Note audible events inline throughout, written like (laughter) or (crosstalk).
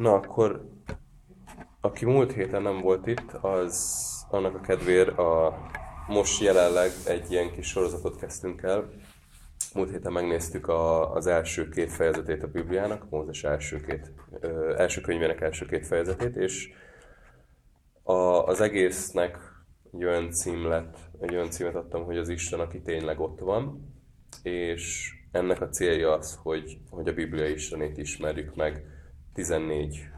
Na akkor, aki múlt héten nem volt itt, az annak a kedvér a most jelenleg egy ilyen kis sorozatot kezdtünk el. Múlt héten megnéztük a, az első két fejezetét a Bibliának, Mózes első, két, ö, első könyvének első két fejezetét, és a, az egésznek egy olyan cím lett, egy olyan címet adtam, hogy az Isten, aki tényleg ott van, és ennek a célja az, hogy, hogy a Biblia Istenét ismerjük meg 14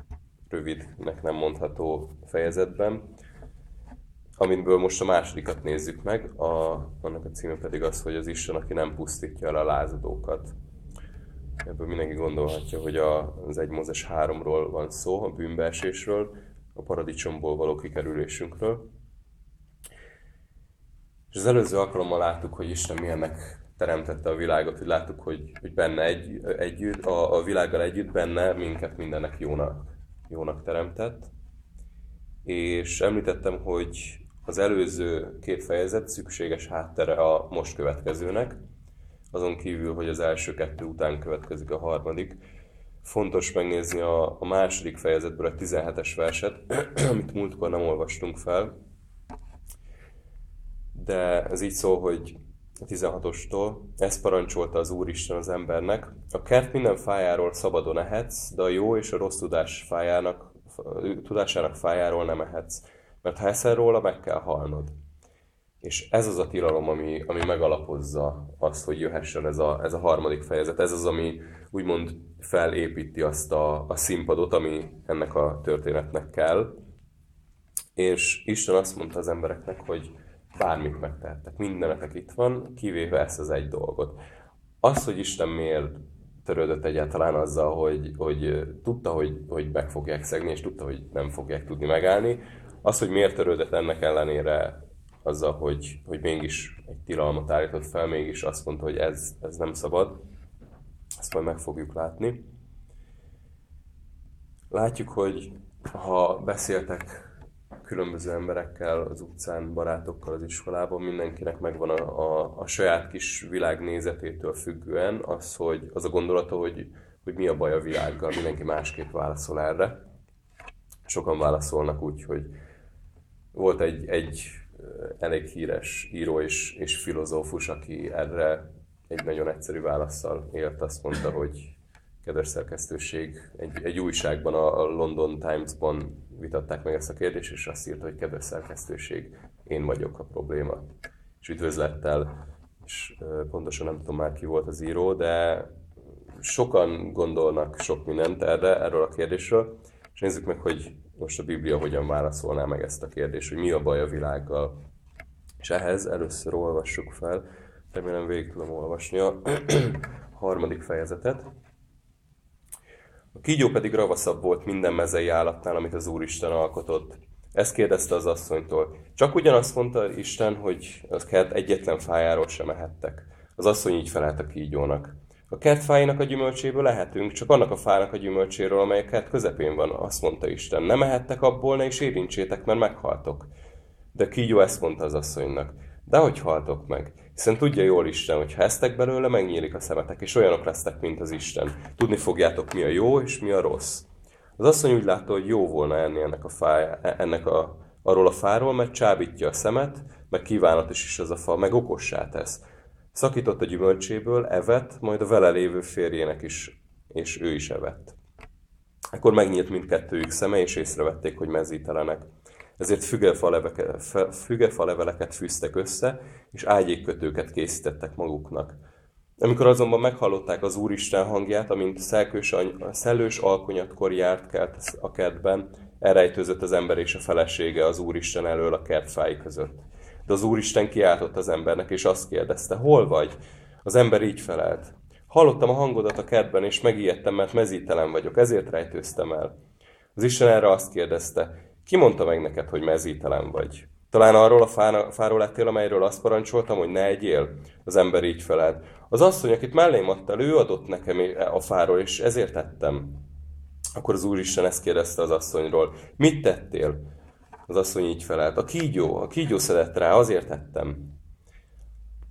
rövidnek nem mondható fejezetben, amiből most a másodikat nézzük meg, a, annak a címe pedig az, hogy az Isten, aki nem pusztítja el a lázadókat. Ebből mindenki gondolhatja, hogy a, az egy Mózes 3-ról van szó, a bűnbeesésről, a paradicsomból való kikerülésünkről. És az előző alkalommal láttuk, hogy Isten milyennek teremtette a világot, hogy láttuk, hogy, hogy benne egy, együtt, a, a világgal együtt benne minket mindennek jónak, jónak teremtett. És említettem, hogy az előző két fejezet szükséges háttere a most következőnek, azon kívül, hogy az első kettő után következik a harmadik. Fontos megnézni a, a második fejezetből a 17-es verset, (clears throat) amit múltkor nem olvastunk fel, de ez így szól, hogy 16-ostól, ezt parancsolta az Úristen az embernek, a kert minden fájáról szabadon ehetsz, de a jó és a rossz tudás fájának, tudásának fájáról nem ehetsz, mert ha eszel róla, meg kell halnod. És ez az a tilalom, ami, ami megalapozza azt, hogy jöhessen ez a, ez a harmadik fejezet. Ez az, ami úgymond felépíti azt a, a színpadot, ami ennek a történetnek kell. És Isten azt mondta az embereknek, hogy bármit megtehettek, mindenetek itt van, kivéve ezt az egy dolgot. Az, hogy Isten miért törődött egyáltalán azzal, hogy, hogy tudta, hogy, hogy meg fogják szegni, és tudta, hogy nem fogják tudni megállni, az, hogy miért törődött ennek ellenére azzal, hogy, hogy mégis egy tilalmat állított fel, mégis azt mondta, hogy ez, ez nem szabad, ezt majd meg fogjuk látni. Látjuk, hogy ha beszéltek különböző emberekkel az utcán, barátokkal az iskolában, mindenkinek megvan a, a, a saját kis világnézetétől függően az, hogy az a gondolata, hogy, hogy mi a baj a világgal, mindenki másképp válaszol erre. Sokan válaszolnak úgy, hogy volt egy, egy elég híres író és, és filozófus, aki erre egy nagyon egyszerű válaszsal élt, azt mondta, hogy kedves szerkesztőség, egy, egy újságban, a London Times-ban vitatták meg ezt a kérdést, és azt írta, hogy kedves szerkesztőség, én vagyok a probléma. És üdvözlettel, és pontosan nem tudom már ki volt az író, de sokan gondolnak sok mindent erre, erről a kérdésről, és nézzük meg, hogy most a Biblia hogyan válaszolná meg ezt a kérdést, hogy mi a baj a világgal. És ehhez először olvassuk fel, remélem végig tudom olvasni a (clears throat) harmadik fejezetet. A kígyó pedig ravaszabb volt minden mezei állatnál, amit az Úristen alkotott. Ezt kérdezte az asszonytól. Csak ugyanazt mondta Isten, hogy az kert egyetlen fájáról sem ehettek. Az asszony így felelt a kígyónak. A kert fáinak a gyümölcséből lehetünk, csak annak a fának a gyümölcséről, amely a kert közepén van, azt mondta Isten. Nem ehettek abból, ne is érintsétek, mert meghaltok. De kígyó ezt mondta az asszonynak. De hogy haltok meg? Hiszen tudja jól Isten, hogy ha eztek belőle, megnyílik a szemetek, és olyanok lesztek, mint az Isten. Tudni fogjátok, mi a jó és mi a rossz. Az asszony úgy látta, hogy jó volna enni ennek a, fáj, ennek a, arról a fáról, mert csábítja a szemet, meg kívánatos is az a fa, meg okossá tesz. Szakított a gyümölcséből, evett, majd a vele lévő férjének is, és ő is evett. Ekkor megnyílt mindkettőjük szeme, és észrevették, hogy mezítelenek ezért fügefa leveleket fűztek össze, és ágyékkötőket készítettek maguknak. Amikor azonban meghallották az Úristen hangját, amint szelkős, szellős alkonyatkor járt kert a kertben, elrejtőzött az ember és a felesége az Úristen elől a kertfái között. De az Úristen kiáltott az embernek, és azt kérdezte, hol vagy? Az ember így felelt. Hallottam a hangodat a kertben, és megijedtem, mert mezítelen vagyok, ezért rejtőztem el. Az Isten erre azt kérdezte, ki mondta meg neked, hogy mezítelen vagy? Talán arról a fáról lettél, amelyről azt parancsoltam, hogy ne egyél? Az ember így feled. Az asszony, akit mellém adtál, ő adott nekem a fáról, és ezért tettem. Akkor az Úristen ezt kérdezte az asszonyról. Mit tettél? Az asszony így felelt. A kígyó, a kígyó szedett rá, azért tettem.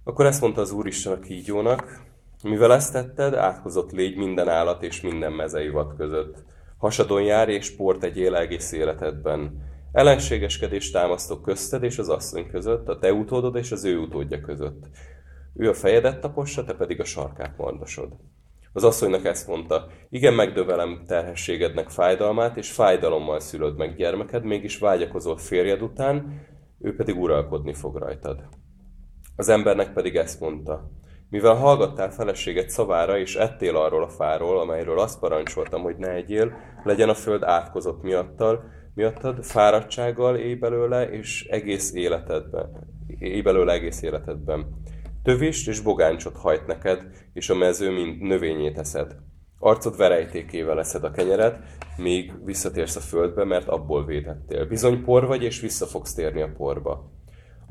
Akkor ezt mondta az Úristen a kígyónak, mivel ezt tetted, áthozott légy minden állat és minden mezei vad között Hasadon jár és port egyél egész életedben. Ellenségeskedés támasztok közted és az asszony között, a te utódod és az ő utódja között. Ő a fejedet tapossa, te pedig a sarkát mardosod. Az asszonynak ezt mondta, igen, megdövelem terhességednek fájdalmát, és fájdalommal szülöd meg gyermeked, mégis vágyakozol férjed után, ő pedig uralkodni fog rajtad. Az embernek pedig ezt mondta, mivel hallgattál feleséget szavára, és ettél arról a fáról, amelyről azt parancsoltam, hogy ne egyél, legyen a föld átkozott miattal, miattad, fáradtsággal éj belőle, és egész életedben, éj belőle egész életedben. Tövést és bogáncsot hajt neked, és a mező mind növényét eszed. Arcod verejtékével eszed a kenyeret, míg visszatérsz a földbe, mert abból védettél. Bizony por vagy, és vissza fogsz térni a porba.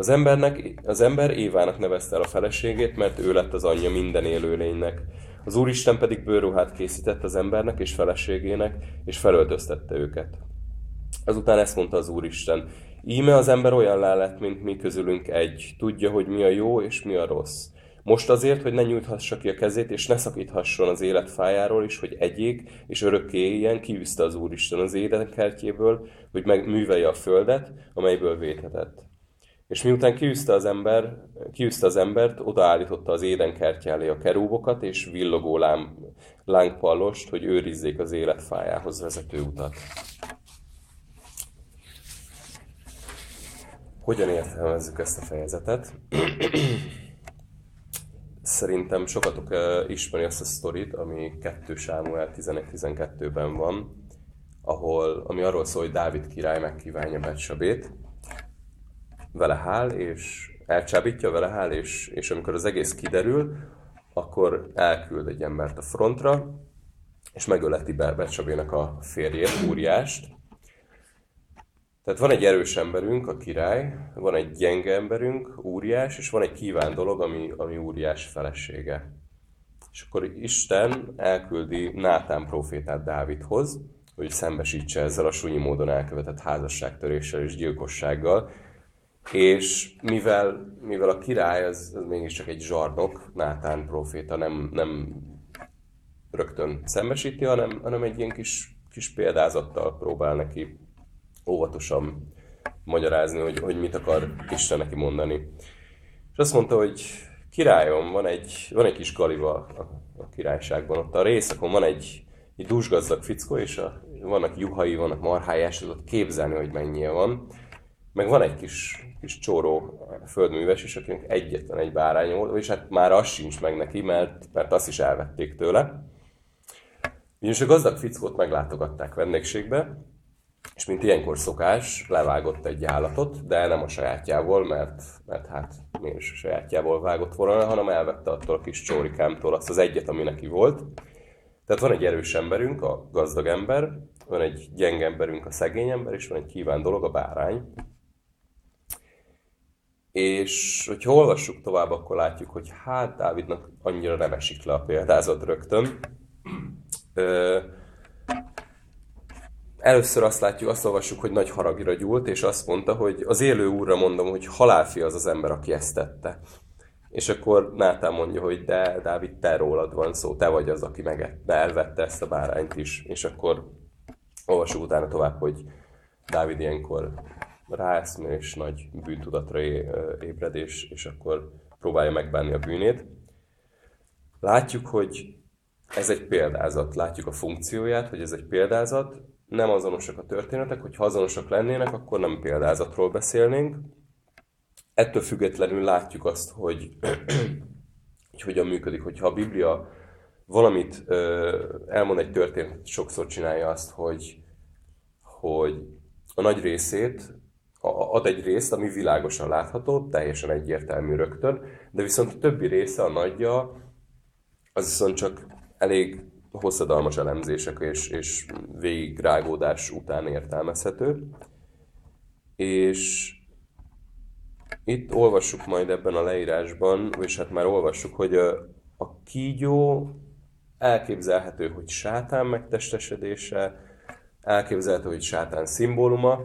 Az, embernek, az ember Évának nevezte el a feleségét, mert ő lett az anyja minden élőlénynek. Az Úristen pedig bőruhát készített az embernek és feleségének, és felöltöztette őket. Azután ezt mondta az Úristen, íme az ember olyan lett, mint mi közülünk egy, tudja, hogy mi a jó és mi a rossz. Most azért, hogy ne nyújthassa ki a kezét, és ne szakíthasson az élet fájáról is, hogy egyék, és örökké éljen, kiűzte az Úristen az édenkertjéből, hogy megművelje a földet, amelyből védhetett. És miután kiűzte az, ember, kiűzte az embert, odaállította az édenkertje elé a kerúbokat és villogó lám, lángpallost, hogy őrizzék az életfájához vezető utat. Hogyan értelmezzük ezt a fejezetet? (clears throat) Szerintem sokatok ismeri azt a sztorit, ami 2 Sámuel 11-12-ben van, ahol, ami arról szól, hogy Dávid király megkívánja Betsabét, vele hál, és elcsábítja vele hál, és, és amikor az egész kiderül, akkor elküld egy embert a frontra, és megöleti Bersabének a férjét, Úriást. Tehát van egy erős emberünk, a király, van egy gyenge emberünk, Úriás, és van egy kíván dolog, ami, ami Úriás felesége. És akkor Isten elküldi Nátán profétát Dávidhoz, hogy szembesítse ezzel a sunyi módon elkövetett házasságtöréssel és gyilkossággal, és mivel, mivel a király az, az mégiscsak egy zsarnok, Nátán proféta nem, nem rögtön szembesíti, hanem, hanem egy ilyen kis, kis példázattal próbál neki óvatosan magyarázni, hogy, hogy mit akar Isten neki mondani. És azt mondta, hogy királyom, van egy, van egy kis galiva a, a királyságban, ott a részakon van egy, egy dúsgazdag fickó, és a, vannak juhai, vannak marhája, és ott képzelni, hogy mennyie van. Meg van egy kis kis csóró földműves is, akinek egyetlen egy báránya volt, és hát már az sincs meg neki, mert, mert azt is elvették tőle. Ugyanis a gazdag fickót meglátogatták vendégségbe, és mint ilyenkor szokás, levágott egy állatot, de nem a sajátjából, mert, mert hát miért is a sajátjából vágott volna, hanem elvette attól a kis csórikámtól azt az egyet, ami neki volt. Tehát van egy erős emberünk, a gazdag ember, van egy gyenge emberünk, a szegény ember, és van egy kíván dolog, a bárány. És hogyha olvassuk tovább, akkor látjuk, hogy hát Dávidnak annyira nem esik le a példázat rögtön. Ö, először azt látjuk, azt olvassuk, hogy nagy haragira gyúlt, és azt mondta, hogy az élő úrra mondom, hogy halálfi az az ember, aki ezt tette. És akkor Nátán mondja, hogy de Dávid, te rólad van szó, te vagy az, aki meg elvette ezt a bárányt is. És akkor olvassuk utána tovább, hogy Dávid ilyenkor ráeszmél, és nagy bűntudatra ébred, és, és akkor próbálja megbánni a bűnét. Látjuk, hogy ez egy példázat, látjuk a funkcióját, hogy ez egy példázat, nem azonosak a történetek, hogy ha azonosak lennének, akkor nem példázatról beszélnénk. Ettől függetlenül látjuk azt, hogy, (clears throat) hogy hogyan működik, hogyha a Biblia valamit elmond egy történet, sokszor csinálja azt, hogy, hogy a nagy részét ad egy részt, ami világosan látható, teljesen egyértelmű rögtön, de viszont a többi része, a nagyja, az viszont csak elég hosszadalmas elemzések és, és végigrágódás után értelmezhető. És itt olvassuk majd ebben a leírásban, és hát már olvassuk, hogy a, a kígyó elképzelhető, hogy sátán megtestesedése, elképzelhető, hogy sátán szimbóluma,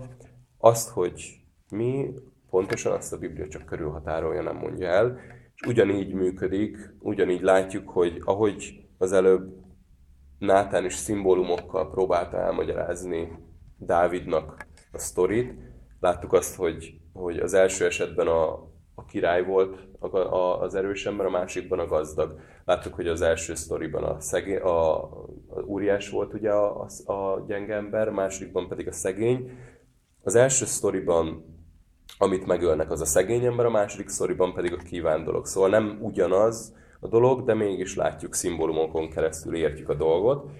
azt, hogy mi pontosan azt a Biblia csak körülhatárolja, nem mondja el, és ugyanígy működik, ugyanígy látjuk, hogy ahogy az előbb Nátán is szimbólumokkal próbálta elmagyarázni Dávidnak a sztorit. Láttuk azt, hogy, hogy az első esetben a, a király volt a, a, az erős ember, a másikban a gazdag. Láttuk, hogy az első sztoriban a, szegé, a, a úriás volt ugye a, a, a gyenge ember, a másodikban pedig a szegény. Az első sztoriban amit megölnek, az a szegény ember, a második szoriban pedig a kíván dolog. Szóval nem ugyanaz a dolog, de mégis látjuk szimbólumokon keresztül értjük a dolgot.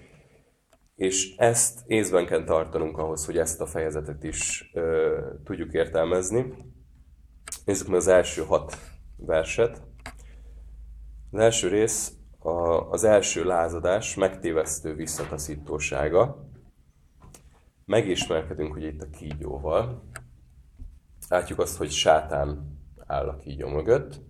És ezt észben kell tartanunk ahhoz, hogy ezt a fejezetet is ö, tudjuk értelmezni. Nézzük meg az első hat verset. Az első rész a, az első lázadás megtévesztő visszataszítósága. Megismerkedünk ugye itt a kígyóval. Látjuk azt, hogy sátán áll a kígyó mögött.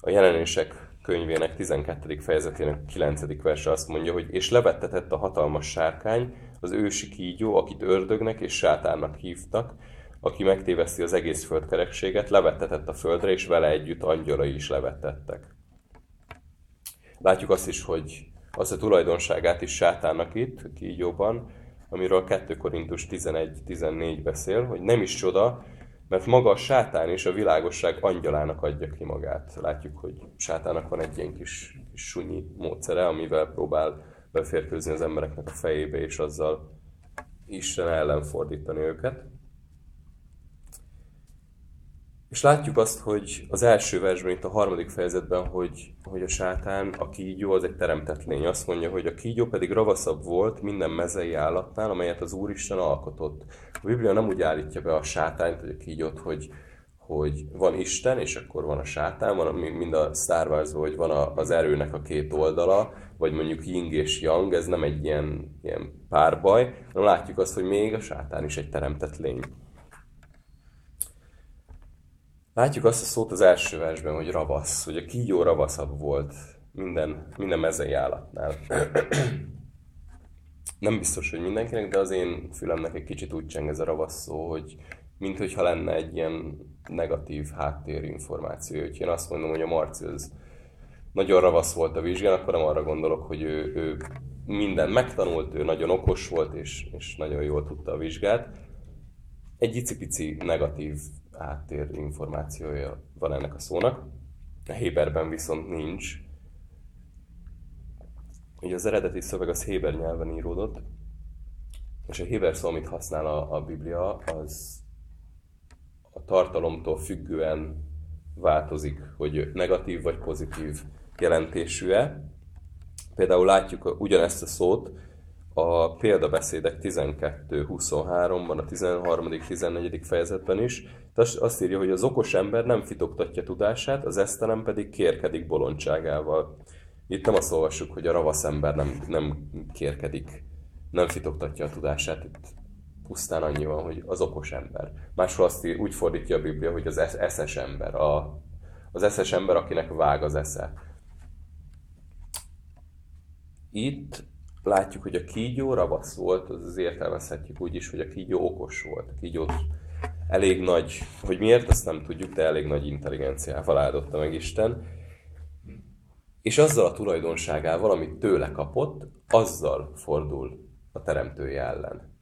A jelenések könyvének 12. fejezetének 9. verse azt mondja, hogy és levettetett a hatalmas sárkány, az ősi kígyó, akit ördögnek és sátánnak hívtak, aki megtéveszti az egész földkerekséget, levettetett a földre, és vele együtt angyalai is levettettek. Látjuk azt is, hogy az a tulajdonságát is sátánnak itt, kígyóban, amiről 2 Korintus 11-14 beszél, hogy nem is csoda, mert maga a sátán és a világosság angyalának adja ki magát. Látjuk, hogy sátának van egy ilyen kis, kis sunyi módszere, amivel próbál beférkőzni az embereknek a fejébe, és azzal Isten ellen fordítani őket. És látjuk azt, hogy az első versben, itt a harmadik fejezetben, hogy, hogy a sátán, a kígyó, az egy teremtett lény. Azt mondja, hogy a kígyó pedig ravaszabb volt minden mezei állatnál, amelyet az Úristen alkotott. A Biblia nem úgy állítja be a sátányt, vagy a kígyót, hogy, hogy van Isten, és akkor van a sátán, van mind a Star wars hogy van a, az erőnek a két oldala, vagy mondjuk Ying és Yang, ez nem egy ilyen, ilyen párbaj, hanem látjuk azt, hogy még a sátán is egy teremtett lény. Látjuk azt a szót az első versben, hogy ravasz, hogy a kígyó ravaszabb volt minden, minden mezei állatnál. Nem biztos, hogy mindenkinek, de az én fülemnek egy kicsit úgy cseng ez a ravasz szó, hogy minthogyha lenne egy ilyen negatív háttérinformáció. Hogy én azt mondom, hogy a Marci az nagyon ravasz volt a vizsgán, akkor nem arra gondolok, hogy ő, ő minden megtanult, ő nagyon okos volt, és, és nagyon jól tudta a vizsgát. Egy icipici negatív háttér információja van ennek a szónak. A Héberben viszont nincs. Ugye az eredeti szöveg az Héber nyelven íródott, és a Héber szó, amit használ a, a Biblia, az a tartalomtól függően változik, hogy negatív vagy pozitív jelentésű-e. Például látjuk ugyanezt a szót a példabeszédek 12-23-ban, a 13.-14. fejezetben is, azt írja, hogy az okos ember nem fitoktatja tudását, az esztelem pedig kérkedik bolondságával. Itt nem azt olvassuk, hogy a ravasz ember nem, nem kérkedik, nem fitoktatja a tudását, itt pusztán annyi van, hogy az okos ember. Máshol azt ír, úgy fordítja a Biblia, hogy az eszes ember, a, az eszes ember, akinek vág az esze. Itt látjuk, hogy a kígyó ravasz volt, az értelmezhetjük úgy is, hogy a kígyó okos volt. A kígyó elég nagy, hogy miért, azt nem tudjuk, de elég nagy intelligenciával áldotta meg Isten. És azzal a tulajdonságával, amit tőle kapott, azzal fordul a teremtője ellen.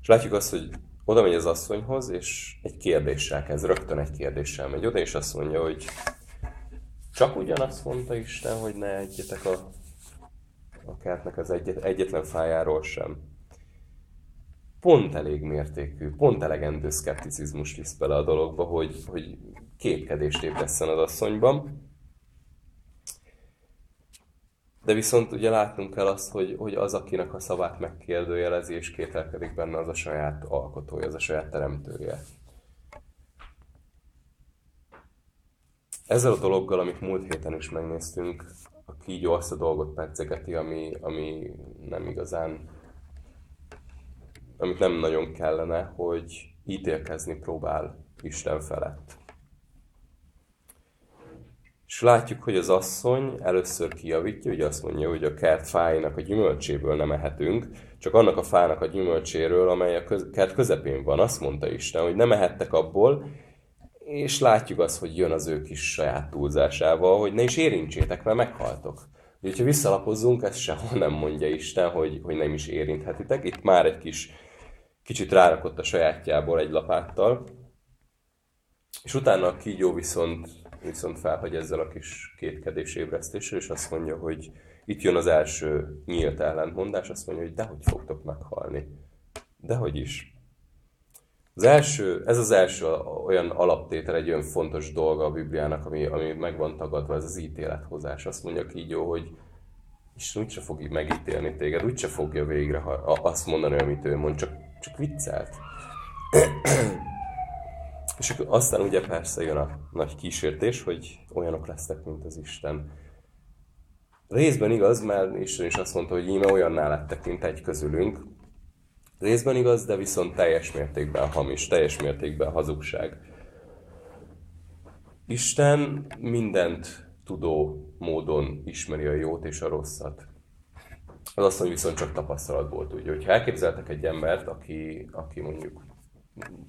és látjuk azt, hogy oda megy az asszonyhoz, és egy kérdéssel kezd, rögtön egy kérdéssel megy oda, és azt mondja, hogy csak ugyanazt mondta Isten, hogy ne egyetek a a kertnek az egyet, egyetlen fájáról sem. Pont elég mértékű, pont elegendő szkepticizmus visz bele a dologba, hogy, hogy kétkedést ébresszen az asszonyban. De viszont ugye látnunk kell azt, hogy, hogy az, akinek a szavát megkérdőjelezi és kételkedik benne, az a saját alkotója, az a saját teremtője. Ezzel a dologgal, amit múlt héten is megnéztünk, a kígyó azt a dolgot percegeti, ami, ami nem igazán, amit nem nagyon kellene, hogy ítélkezni próbál Isten felett. És látjuk, hogy az asszony először kijavítja, ugye azt mondja, hogy a kert fáinak a gyümölcséből nem ehetünk, csak annak a fának a gyümölcséről, amely a kert közepén van. Azt mondta Isten, hogy nem ehettek abból, és látjuk azt, hogy jön az ő kis saját túlzásával, hogy ne is érintsétek, mert meghaltok. Úgyhogy, ha visszalapozzunk, ezt sehol nem mondja Isten, hogy, hogy nem is érinthetitek. Itt már egy kis, kicsit rárakott a sajátjából egy lapáttal, és utána a kígyó viszont, viszont felhagy ezzel a kis kétkedés ébresztéssel, és azt mondja, hogy itt jön az első nyílt ellentmondás, azt mondja, hogy dehogy fogtok meghalni. Dehogy is. Az első, ez az első olyan alaptétel, egy olyan fontos dolga a Bibliának, ami, ami meg van tagadva, ez az ítélethozás. Azt mondja kígyó, hogy Isten úgyse fog megítélni téged, úgyse fogja végre ha, azt mondani, amit ő mond, csak, csak viccelt. (clears throat) És aztán ugye persze jön a nagy kísértés, hogy olyanok lesznek, mint az Isten. Részben igaz, mert Isten is azt mondta, hogy íme olyanná lettek, mint egy közülünk. Részben igaz, de viszont teljes mértékben hamis, teljes mértékben hazugság. Isten mindent tudó módon ismeri a jót és a rosszat. Az mondja, viszont csak tapasztalatból tudja. Hogyha elképzeltek egy embert, aki, aki mondjuk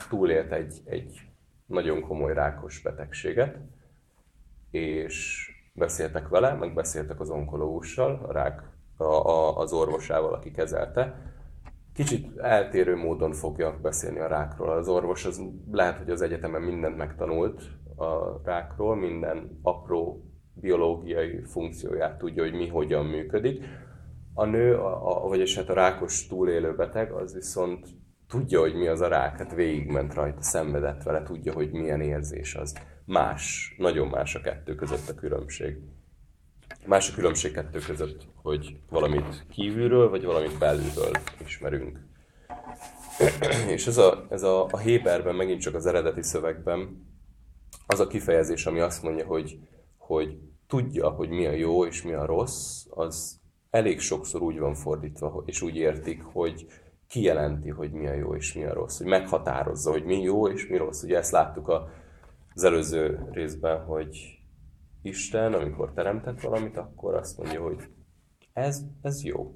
túlélt egy, egy nagyon komoly rákos betegséget, és beszéltek vele, meg beszéltek az onkológussal, a rák, a, a, az orvosával, aki kezelte. Kicsit eltérő módon fogja beszélni a rákról. Az orvos az lehet, hogy az egyetemen mindent megtanult a rákról, minden apró biológiai funkcióját tudja, hogy mi hogyan működik. A nő, a, a, vagyis hát a rákos túlélő beteg, az viszont tudja, hogy mi az a rák, hát végigment rajta, szenvedett vele, tudja, hogy milyen érzés az. Más, nagyon más a kettő között a különbség. Más a különbség kettő között, hogy valamit kívülről, vagy valamit belülről ismerünk. (clears throat) És ez a, ez a, a Héberben, megint csak az eredeti szövegben, az a kifejezés, ami azt mondja, hogy, hogy tudja, hogy mi a jó és mi a rossz, az elég sokszor úgy van fordítva, és úgy értik, hogy kijelenti, hogy mi a jó és mi a rossz, hogy meghatározza, hogy mi jó és mi rossz. Ugye ezt láttuk az előző részben, hogy Isten, amikor teremtett valamit, akkor azt mondja, hogy ez, ez jó.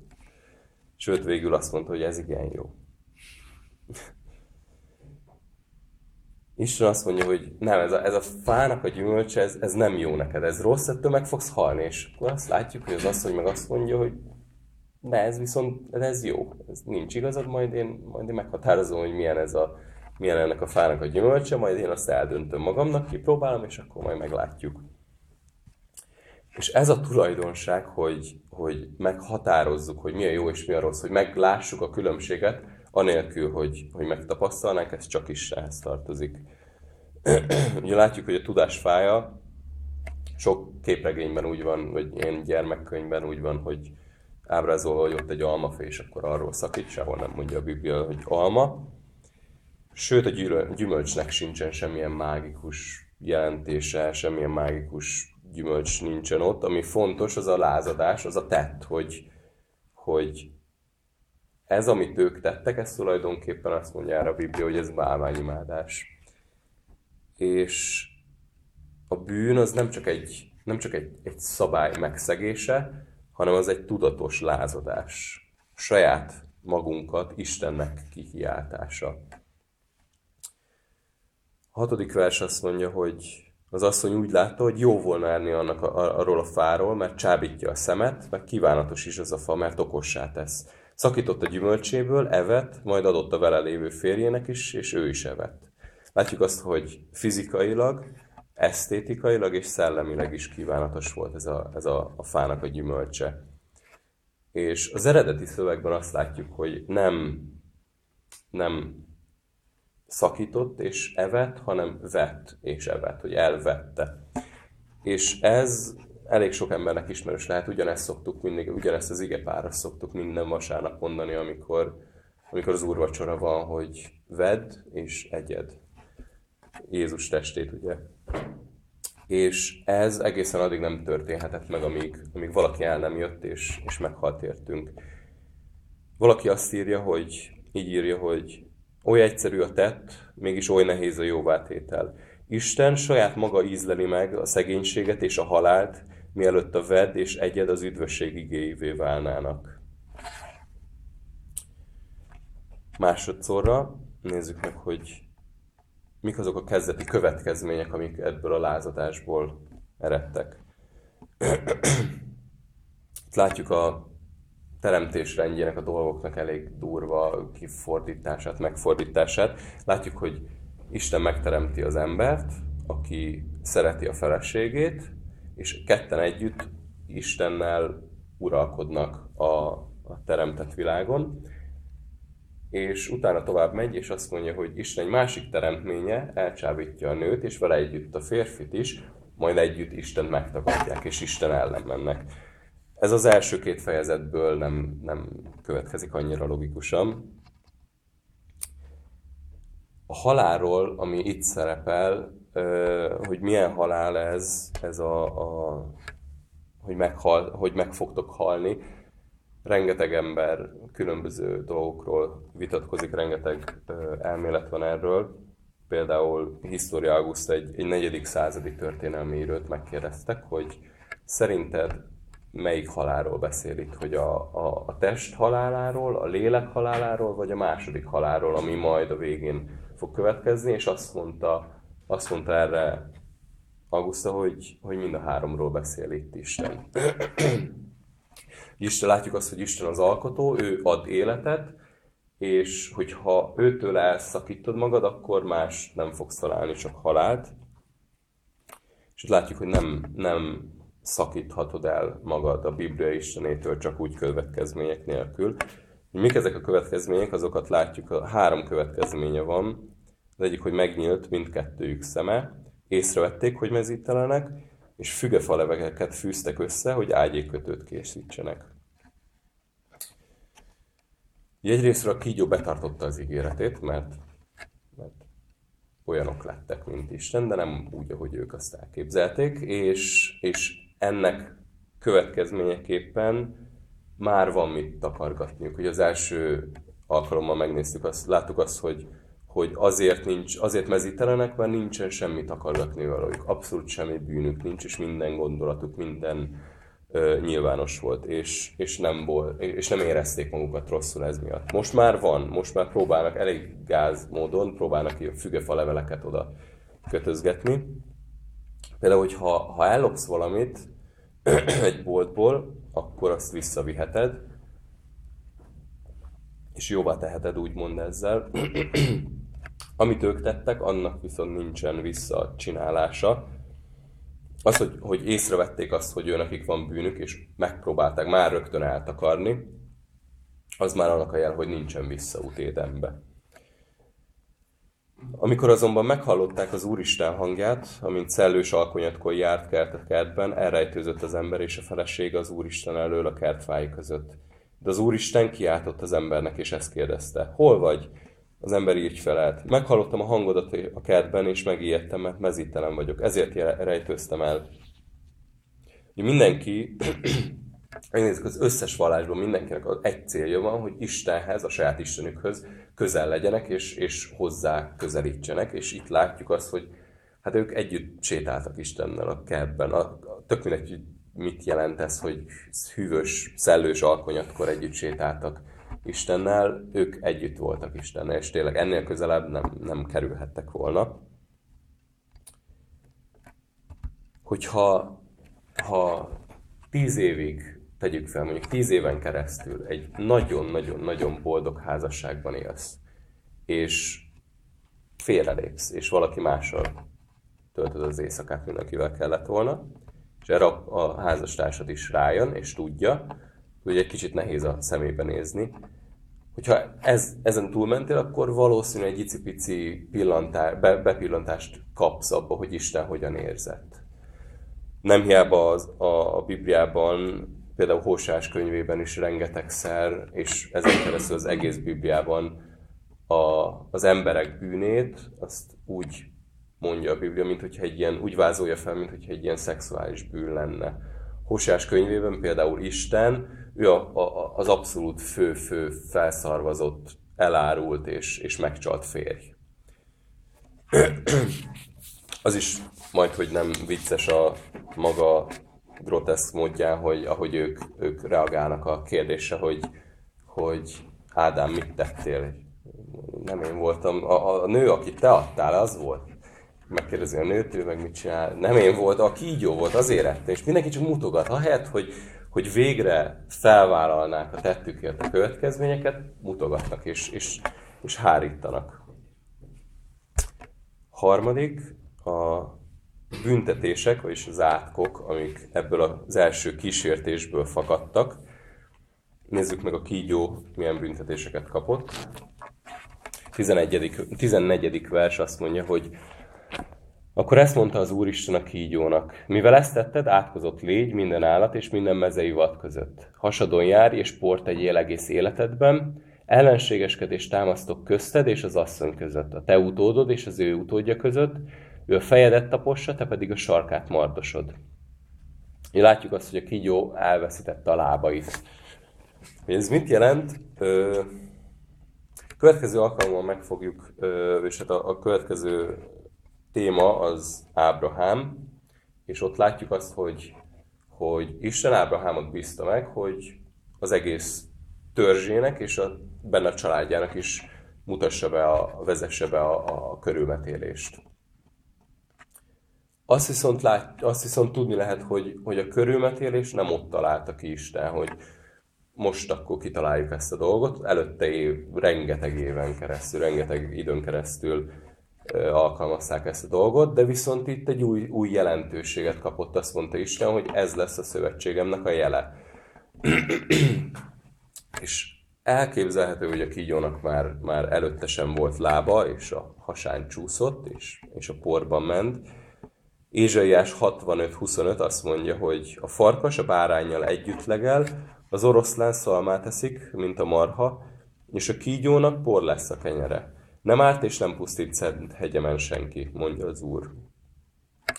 Sőt, végül azt mondta, hogy ez igen jó. Isten azt mondja, hogy nem, ez a, ez a fának a gyümölcs, ez, ez nem jó neked, ez rossz, ettől meg fogsz halni. És akkor azt látjuk, hogy az asszony meg azt mondja, hogy de ez viszont ez jó, ez nincs igazad, majd én, majd én meghatározom, hogy milyen, ez a, milyen ennek a fának a gyümölcse, majd én azt eldöntöm magamnak, kipróbálom, és akkor majd meglátjuk. És ez a tulajdonság, hogy, hogy meghatározzuk, hogy mi a jó és mi a rossz, hogy meglássuk a különbséget, anélkül, hogy, hogy megtapasztalnánk, ez csak Istenhez tartozik. (clears throat) Ugye látjuk, hogy a tudás fája sok képregényben úgy van, vagy én gyermekkönyvben úgy van, hogy ábrázolva, hogy ott egy almafé, és akkor arról szakít, sehol nem mondja a Biblia, hogy alma. Sőt, a gyümölcsnek sincsen semmilyen mágikus jelentése, semmilyen mágikus gyümölcs nincsen ott. Ami fontos, az a lázadás, az a tett, hogy, hogy ez, amit ők tettek, ez tulajdonképpen azt mondja a Biblia, hogy ez bálványimádás. És a bűn az nem csak egy, nem csak egy, egy szabály megszegése, hanem az egy tudatos lázadás. Saját magunkat Istennek kihiáltása. A hatodik vers azt mondja, hogy az asszony úgy látta, hogy jó volna enni annak a, arról a fáról, mert csábítja a szemet, meg kívánatos is az a fa, mert okossá tesz. Szakított a gyümölcséből, evett, majd adott a vele lévő férjének is, és ő is evett. Látjuk azt, hogy fizikailag, esztétikailag és szellemileg is kívánatos volt ez a, ez a, a fának a gyümölcse. És az eredeti szövegben azt látjuk, hogy nem, nem szakított és evett, hanem vett és evett, hogy elvette. És ez elég sok embernek ismerős lehet, ugyanezt szoktuk mindig, ugyanezt az igepára szoktuk minden vasárnap mondani, amikor, amikor az úrvacsora van, hogy vedd és egyed. Jézus testét, ugye. És ez egészen addig nem történhetett meg, amíg, amíg valaki el nem jött, és, és meghalt értünk. Valaki azt írja, hogy így írja, hogy oly egyszerű a tett, mégis oly nehéz a jóvátétel. Isten saját maga ízleli meg a szegénységet és a halált, mielőtt a ved és egyed az üdvösség igéivé válnának. Másodszorra nézzük meg, hogy mik azok a kezdeti következmények, amik ebből a lázadásból eredtek. (clears throat) látjuk a teremtés rendjének a dolgoknak elég durva kifordítását, megfordítását. Látjuk, hogy Isten megteremti az embert, aki szereti a feleségét, és ketten együtt Istennel uralkodnak a, a teremtett világon, és utána tovább megy, és azt mondja, hogy Isten egy másik teremtménye elcsábítja a nőt, és vele együtt a férfit is, majd együtt Isten megtagadják, és Isten ellen mennek. Ez az első két fejezetből nem, nem következik annyira logikusan. A halálról, ami itt szerepel, hogy milyen halál ez, ez a, a hogy, meghal, hogy meg fogtok halni, rengeteg ember különböző dolgokról vitatkozik, rengeteg elmélet van erről. Például Historia August egy, egy negyedik századi történelmi írőt megkérdeztek, hogy szerinted melyik halálról beszél itt, hogy a, a, a test haláláról, a lélek haláláról, vagy a második halálról, ami majd a végén fog következni, és azt mondta, azt mondta erre Augusta, hogy, hogy mind a háromról beszél itt Isten. (clears throat) Isten látjuk azt, hogy Isten az alkotó, ő ad életet, és hogyha őtől elszakítod magad, akkor más nem fogsz találni, csak halált. És látjuk, hogy nem, nem szakíthatod el magad a Biblia Istenétől csak úgy következmények nélkül. Mik ezek a következmények, azokat látjuk, három következménye van. Az egyik, hogy megnyílt mindkettőjük szeme, észrevették, hogy mezítelenek, és fügefalevegeket fűztek össze, hogy ágyékötőt készítsenek. Egyrésztről a kígyó betartotta az ígéretét, mert, mert olyanok lettek, mint Isten, de nem úgy, ahogy ők azt elképzelték, és, és ennek következményeképpen már van mit takargatniuk. Hogy az első alkalommal megnéztük, azt, láttuk azt, hogy, hogy azért, nincs, azért mezítelenek, mert nincsen semmi takargatni valójuk. Abszolút semmi bűnük nincs, és minden gondolatuk, minden ö, nyilvános volt, és, és, nem volt, és nem érezték magukat rosszul ez miatt. Most már van, most már próbálnak elég gáz módon, próbálnak a fügefa leveleket oda kötözgetni. Például, hogy ha, ha ellopsz valamit (clears throat) egy boltból, akkor azt visszaviheted, és jóvá teheted úgymond ezzel. (clears throat) Amit ők tettek, annak viszont nincsen visszacsinálása. Az, hogy, hogy észrevették azt, hogy őnekik van bűnük, és megpróbálták már rögtön eltakarni, az már annak a jel, hogy nincsen visszaút édenbe. Amikor azonban meghallották az Úristen hangját, amint szellős alkonyatkor járt kert a kertben, elrejtőzött az ember és a felesége az Úristen elől a kertfái között. De az Úristen kiáltott az embernek, és ezt kérdezte. Hol vagy? Az ember így felelt. Meghallottam a hangodat a kertben, és megijedtem, mert mezítelen vagyok. Ezért rejtőztem el. Mindenki megnézzük az összes vallásban mindenkinek az egy célja van, hogy Istenhez, a saját Istenükhöz közel legyenek, és, és hozzá közelítsenek, és itt látjuk azt, hogy hát ők együtt sétáltak Istennel a kertben. A, a, tök mindegy, mit jelent ez, hogy hűvös, szellős alkonyatkor együtt sétáltak Istennel, ők együtt voltak Istennel, és tényleg ennél közelebb nem, nem kerülhettek volna. Hogyha ha tíz évig tegyük fel, mondjuk tíz éven keresztül egy nagyon-nagyon-nagyon boldog házasságban élsz, és félrelépsz, és valaki mással töltöd az éjszakát, mint akivel kellett volna, és erre a, házastársad is rájön, és tudja, hogy egy kicsit nehéz a szemébe nézni. Hogyha ez, ezen túlmentél, akkor valószínűleg egy icipici pillantá, be, bepillantást kapsz abba, hogy Isten hogyan érzett. Nem hiába az, a, a Bibliában például Hósás könyvében is rengetegszer, és ezen keresztül az egész Bibliában a, az emberek bűnét, azt úgy mondja a Biblia, mint hogyha egy ilyen, úgy vázolja fel, mint hogyha egy ilyen szexuális bűn lenne. Hósás könyvében például Isten, ő a, a, az abszolút fő-fő felszarvazott, elárult és, és megcsalt férj. Az is majd, hogy nem vicces a maga groteszk módján, hogy ahogy ők, ők reagálnak a kérdésre, hogy, hogy Ádám, mit tettél? Nem én voltam. A, a nő, akit te adtál, az volt. Megkérdezi a nőt, ő meg mit csinál. Nem én volt, a kígyó volt, azért ette. És mindenki csak mutogat. Ahelyett, hogy, hogy végre felvállalnák a tettükért a következményeket, mutogatnak és, és, és hárítanak. Harmadik, a büntetések, vagyis az átkok, amik ebből az első kísértésből fakadtak. Nézzük meg a kígyó milyen büntetéseket kapott. 11. 14. vers azt mondja, hogy akkor ezt mondta az Úristen a kígyónak, mivel ezt tetted, átkozott légy minden állat és minden mezei vad között. Hasadon jár és port tegyél egész életedben, ellenségeskedést támasztok közted és az asszony között, a te utódod és az ő utódja között, ő a fejedet tapossa, te pedig a sarkát mardosod. Látjuk azt, hogy a kígyó elveszítette a lábait. Ez mit jelent? Ö, következő alkalommal megfogjuk, ö, és hát a, a következő téma az Ábrahám, és ott látjuk azt, hogy, hogy Isten Ábrahámot bízta meg, hogy az egész törzsének és a, benne a családjának is mutassa be, a, vezesse be a, a körülmetélést. Azt viszont, lát, azt viszont tudni lehet, hogy, hogy a körülmetélés nem ott találta ki Isten, hogy most akkor kitaláljuk ezt a dolgot. Előtte év, rengeteg éven keresztül, rengeteg időn keresztül alkalmazták ezt a dolgot, de viszont itt egy új, új jelentőséget kapott, azt mondta Isten, hogy ez lesz a szövetségemnek a jele. (clears throat) és elképzelhető, hogy a kígyónak már, már előtte sem volt lába, és a hasán csúszott, és, és a porban ment. Ézsaiás 65-25 azt mondja, hogy a farkas a bárányjal együtt legel, az oroszlán szalmát eszik, mint a marha, és a kígyónak por lesz a kenyere. Nem árt és nem pusztít szent hegyemen senki, mondja az Úr.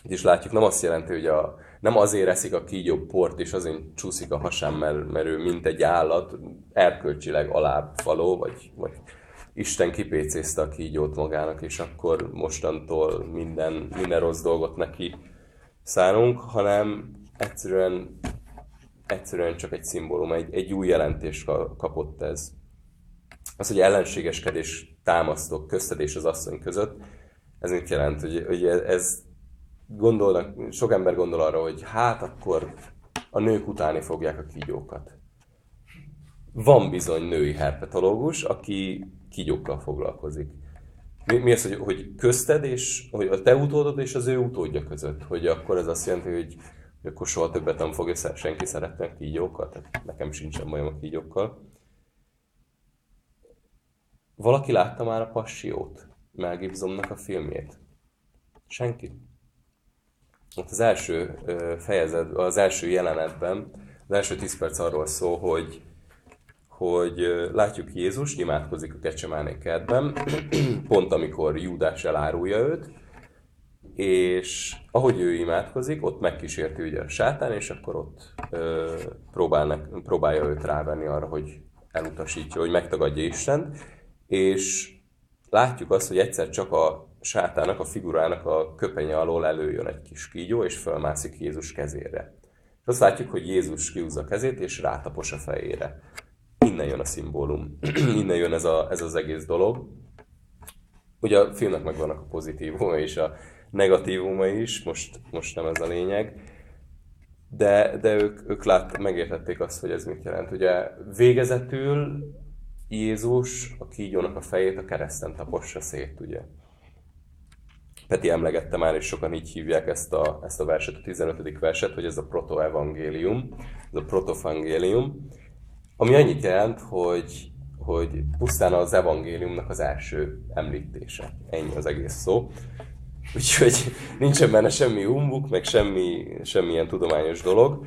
Is látjuk, nem azt jelenti, hogy a, nem azért eszik a kígyó port, és azért csúszik a hasán, mert, mert ő mint egy állat, erkölcsileg alább való, vagy, vagy Isten kipécézte a kígyót magának, és akkor mostantól minden, minden rossz dolgot neki szánunk, hanem egyszerűen, egyszerűen csak egy szimbólum, egy, egy új jelentést kapott ez. Az, hogy ellenségeskedés támasztok közted az asszony között, ez mit jelent? Hogy, hogy ez gondolnak, sok ember gondol arra, hogy hát akkor a nők utáni fogják a kígyókat. Van bizony női herpetológus, aki kígyókkal foglalkozik. Mi, mi az, hogy, hogy közted és hogy a te utódod és az ő utódja között? Hogy akkor ez azt jelenti, hogy, hogy akkor soha többet nem fogja senki szeretni a kígyókat? Tehát nekem sincsen bajom a kígyókkal. Valaki látta már a Passiót? Mel Gibsonnak a filmjét? Senki? Ott az első fejezet, az első jelenetben, az első tíz perc arról szól, hogy hogy látjuk Jézus imádkozik a Kecsemáné kertben, (clears throat) pont amikor Júdás elárulja őt, és ahogy ő imádkozik, ott megkísérti ugye a sátán, és akkor ott ö, próbálnak, próbálja őt rávenni arra, hogy elutasítja, hogy megtagadja Istent, és látjuk azt, hogy egyszer csak a sátának, a figurának a köpenye alól előjön egy kis kígyó, és fölmászik Jézus kezére. És azt látjuk, hogy Jézus kiúzza a kezét, és rátapos a fejére. Innen jön a szimbólum. (clears throat) Innen jön ez, a, ez az egész dolog. Ugye a filmnek megvannak a pozitívuma és a negatívuma is, most, most nem ez a lényeg. De, de ők, ők lát, megértették azt, hogy ez mit jelent. Ugye végezetül Jézus a kígyónak a fejét a kereszten tapossa szét, ugye. Peti emlegette már, és sokan így hívják ezt a, ezt a verset, a 15. verset, hogy ez a protoevangélium, ez a protofangélium, ami annyit jelent, hogy, hogy pusztán az evangéliumnak az első említése. Ennyi az egész szó. Úgyhogy nincsen benne semmi umbuk, meg semmi, semmilyen tudományos dolog.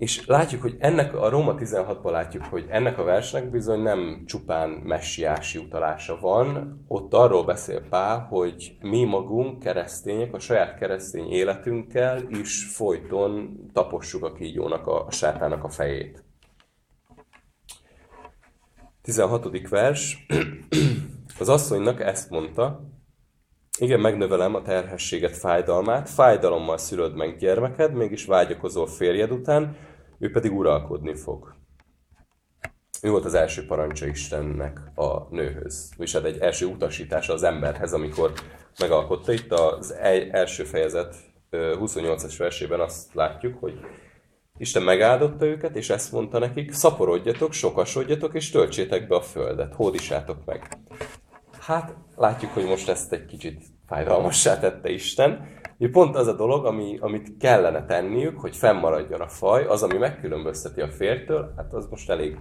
És látjuk, hogy ennek a Róma 16-ban látjuk, hogy ennek a versnek bizony nem csupán messiási utalása van, ott arról beszél Pál, hogy mi magunk, keresztények, a saját keresztény életünkkel is folyton tapossuk a kígyónak, a, a sátának a fejét. 16. vers. Az asszonynak ezt mondta, igen, megnövelem a terhességet fájdalmát, fájdalommal szülöd meg gyermeked, mégis vágyakozol férjed után, ő pedig uralkodni fog. Ő volt az első parancsa Istennek a nőhöz. És hát egy első utasítása az emberhez, amikor megalkotta. Itt az első fejezet 28-as versében azt látjuk, hogy Isten megáldotta őket, és ezt mondta nekik, szaporodjatok, sokasodjatok, és töltsétek be a földet, hódísátok meg. Hát, látjuk, hogy most ezt egy kicsit fájdalmassá tette Isten. Pont az a dolog, ami, amit kellene tenniük, hogy fennmaradjon a faj, az, ami megkülönbözteti a fértől, hát az most elég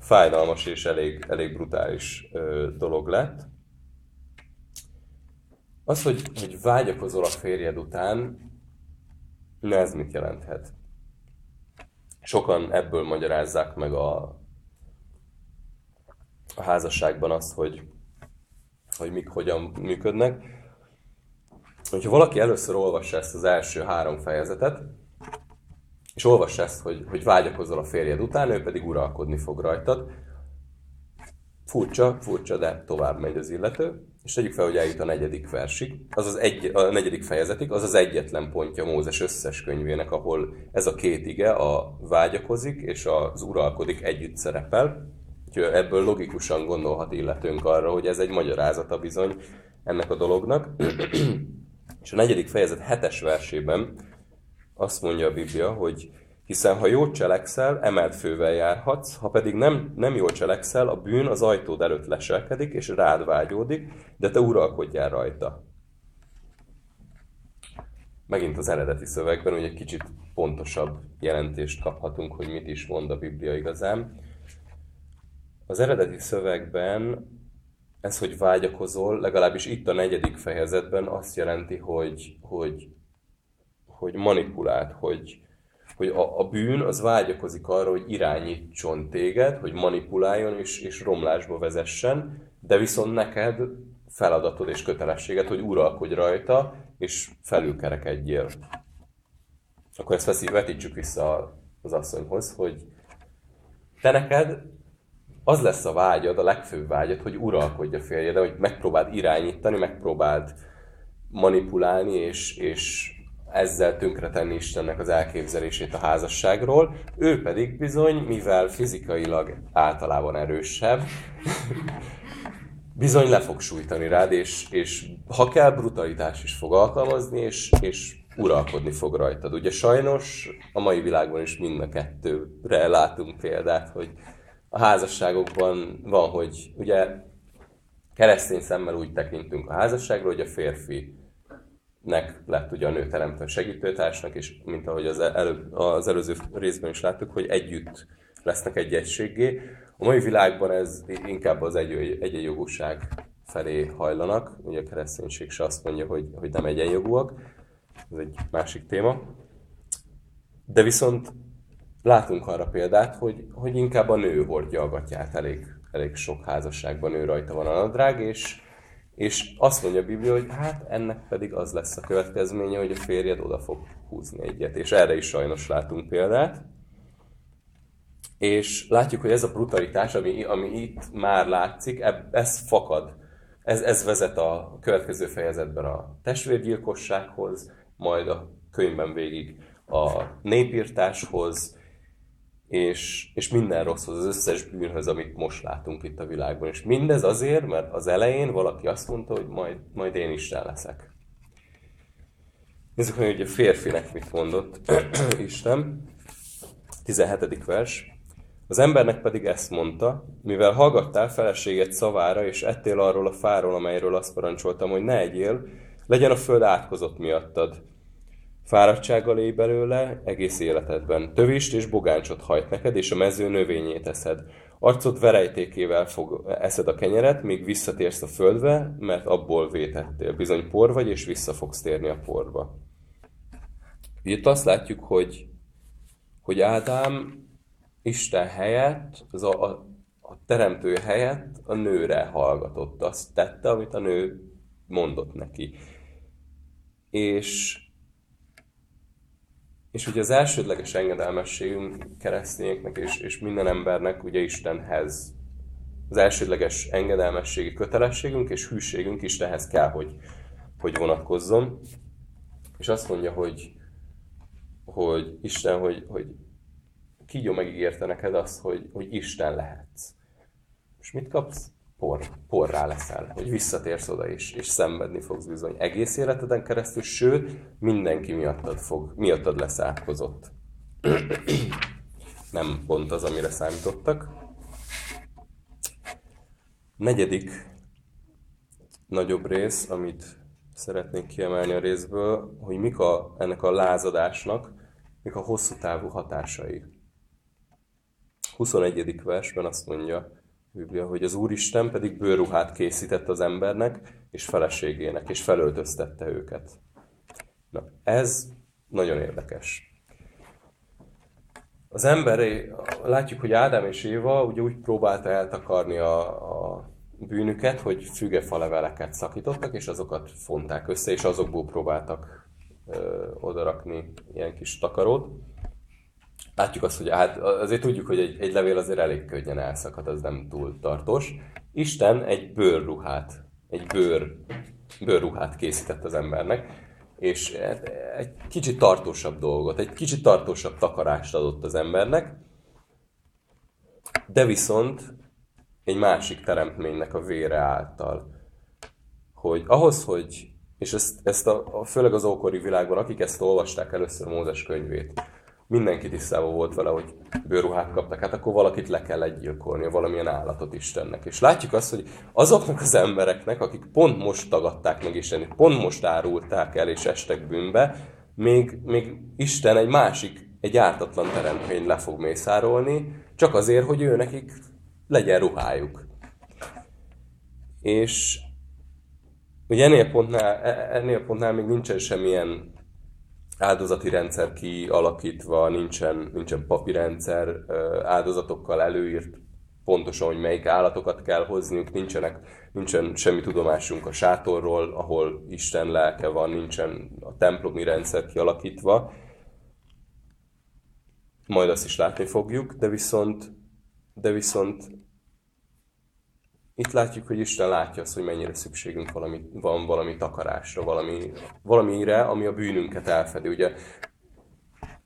fájdalmas és elég, elég brutális ö, dolog lett. Az, hogy, hogy vágyakozol a férjed után, na ez mit jelenthet? Sokan ebből magyarázzák meg a, a házasságban azt, hogy, hogy mik hogyan működnek. Hogyha valaki először olvassa ezt az első három fejezetet, és olvassa ezt, hogy, hogy vágyakozol a férjed után, ő pedig uralkodni fog rajtad. Furcsa, furcsa, de tovább megy az illető. És tegyük fel, hogy eljut a negyedik versig, az az egy, a negyedik fejezetig, az az egyetlen pontja Mózes összes könyvének, ahol ez a két ige, a vágyakozik és az uralkodik együtt szerepel. Úgyhogy ebből logikusan gondolhat illetőnk arra, hogy ez egy magyarázata bizony ennek a dolognak. És a negyedik fejezet hetes versében azt mondja a Biblia, hogy hiszen ha jót cselekszel, emelt fővel járhatsz, ha pedig nem, nem jól cselekszel, a bűn az ajtód előtt leselkedik, és rád vágyódik, de te uralkodjál rajta. Megint az eredeti szövegben, hogy egy kicsit pontosabb jelentést kaphatunk, hogy mit is mond a Biblia igazán. Az eredeti szövegben ez, hogy vágyakozol, legalábbis itt a negyedik fejezetben azt jelenti, hogy, hogy, hogy manipulált, hogy, hogy a, a bűn az vágyakozik arra, hogy irányítson téged, hogy manipuláljon és, és romlásba vezessen, de viszont neked feladatod és kötelességed, hogy uralkodj rajta, és felülkerekedjél. Akkor ezt veszi, vetítsük vissza az asszonyhoz, hogy te neked az lesz a vágyad, a legfőbb vágyad, hogy uralkodj a férjed, hogy megpróbáld irányítani, megpróbáld manipulálni, és, és ezzel tönkretenni Istennek az elképzelését a házasságról, ő pedig bizony, mivel fizikailag általában erősebb, bizony le fog sújtani rád, és, és ha kell, brutalitás is fog alkalmazni, és, és uralkodni fog rajtad. Ugye sajnos a mai világban is mind a kettőre látunk példát, hogy a házasságokban van, hogy ugye keresztény szemmel úgy tekintünk a házasságra, hogy a férfi nek lett ugye a nő teremtő segítőtársnak, és mint ahogy az, elő, az előző részben is láttuk, hogy együtt lesznek egy egységgé. A mai világban ez inkább az egy, egyenjogúság felé hajlanak. Ugye a kereszténység se azt mondja, hogy, hogy nem egyenjogúak. Ez egy másik téma. De viszont látunk arra példát, hogy, hogy inkább a nő hordja a gatyát elég, elég sok házasságban, ő rajta van a nadrág, és, és azt mondja a Biblia, hogy hát ennek pedig az lesz a következménye, hogy a férjed oda fog húzni egyet. És erre is sajnos látunk példát. És látjuk, hogy ez a brutalitás, ami, ami itt már látszik, ez fakad. Ez, ez vezet a következő fejezetben a testvérgyilkossághoz, majd a könyvben végig a népírtáshoz, és, és minden rosszhoz, az összes bűnhöz, amit most látunk itt a világban. És mindez azért, mert az elején valaki azt mondta, hogy majd, majd én Isten leszek. Nézzük meg, hogy a férfinek mit mondott (clears throat) Isten. 17. vers. Az embernek pedig ezt mondta, mivel hallgattál feleséget szavára, és ettél arról a fáról, amelyről azt parancsoltam, hogy ne egyél, legyen a föld átkozott miattad. Fáradtsággal éj belőle egész életedben. Tövist és bogáncsot hajt neked, és a mező növényét eszed. Arcod verejtékével fog eszed a kenyeret, míg visszatérsz a földbe, mert abból vétettél. Bizony por vagy, és vissza fogsz térni a porba. Itt azt látjuk, hogy, hogy Ádám Isten helyett, az a, a, a teremtő helyett a nőre hallgatott. Azt tette, amit a nő mondott neki. És és ugye az elsődleges engedelmességünk keresztényeknek és, és minden embernek ugye Istenhez az elsődleges engedelmességi kötelességünk és hűségünk Istenhez kell, hogy, hogy vonatkozzon. És azt mondja, hogy, hogy Isten, hogy, hogy kígyó megígérte neked azt, hogy, hogy Isten lehetsz. És mit kapsz? Por, porrá leszel, hogy visszatérsz oda is, és szenvedni fogsz bizony egész életeden keresztül, sőt, mindenki miattad, fog, miattad lesz átkozott. (clears throat) Nem pont az, amire számítottak. Negyedik nagyobb rész, amit szeretnék kiemelni a részből, hogy mik a, ennek a lázadásnak, mik a hosszú távú hatásai. 21. versben azt mondja Biblia, hogy az Úristen pedig bőrruhát készített az embernek és feleségének, és felöltöztette őket. Na, ez nagyon érdekes. Az ember, látjuk, hogy Ádám és Éva ugye úgy próbálta eltakarni a, a bűnüket, hogy fügefaleveleket szakítottak, és azokat fonták össze, és azokból próbáltak ö, odarakni ilyen kis takarót. Látjuk azt, hogy át, azért tudjuk, hogy egy, egy levél azért elég könnyen elszakad, az nem túl tartós. Isten egy bőrruhát, egy bőr, bőrruhát készített az embernek, és egy kicsit tartósabb dolgot, egy kicsit tartósabb takarást adott az embernek, de viszont egy másik teremtménynek a vére által. Hogy ahhoz, hogy, és ezt, ezt a, a, főleg az ókori világban, akik ezt olvasták először Mózes könyvét, mindenki tisztában volt vele, hogy bőruhát kaptak, hát akkor valakit le kell gyilkolni, valamilyen állatot Istennek. És látjuk azt, hogy azoknak az embereknek, akik pont most tagadták meg Istenit, pont most árulták el és estek bűnbe, még, még Isten egy másik, egy ártatlan teremtményt le fog mészárolni, csak azért, hogy ő nekik legyen ruhájuk. És ugye ennél pontnál, e, ennél pontnál még nincsen semmilyen áldozati rendszer kialakítva, nincsen, nincsen papírrendszer áldozatokkal előírt pontosan, hogy melyik állatokat kell hozniuk, nincsenek, nincsen semmi tudomásunk a sátorról, ahol Isten lelke van, nincsen a templomi rendszer kialakítva. Majd azt is látni fogjuk, de viszont, de viszont itt látjuk, hogy Isten látja azt, hogy mennyire szükségünk valami, van valami takarásra, valami, valamire, ami a bűnünket elfedi. Ugye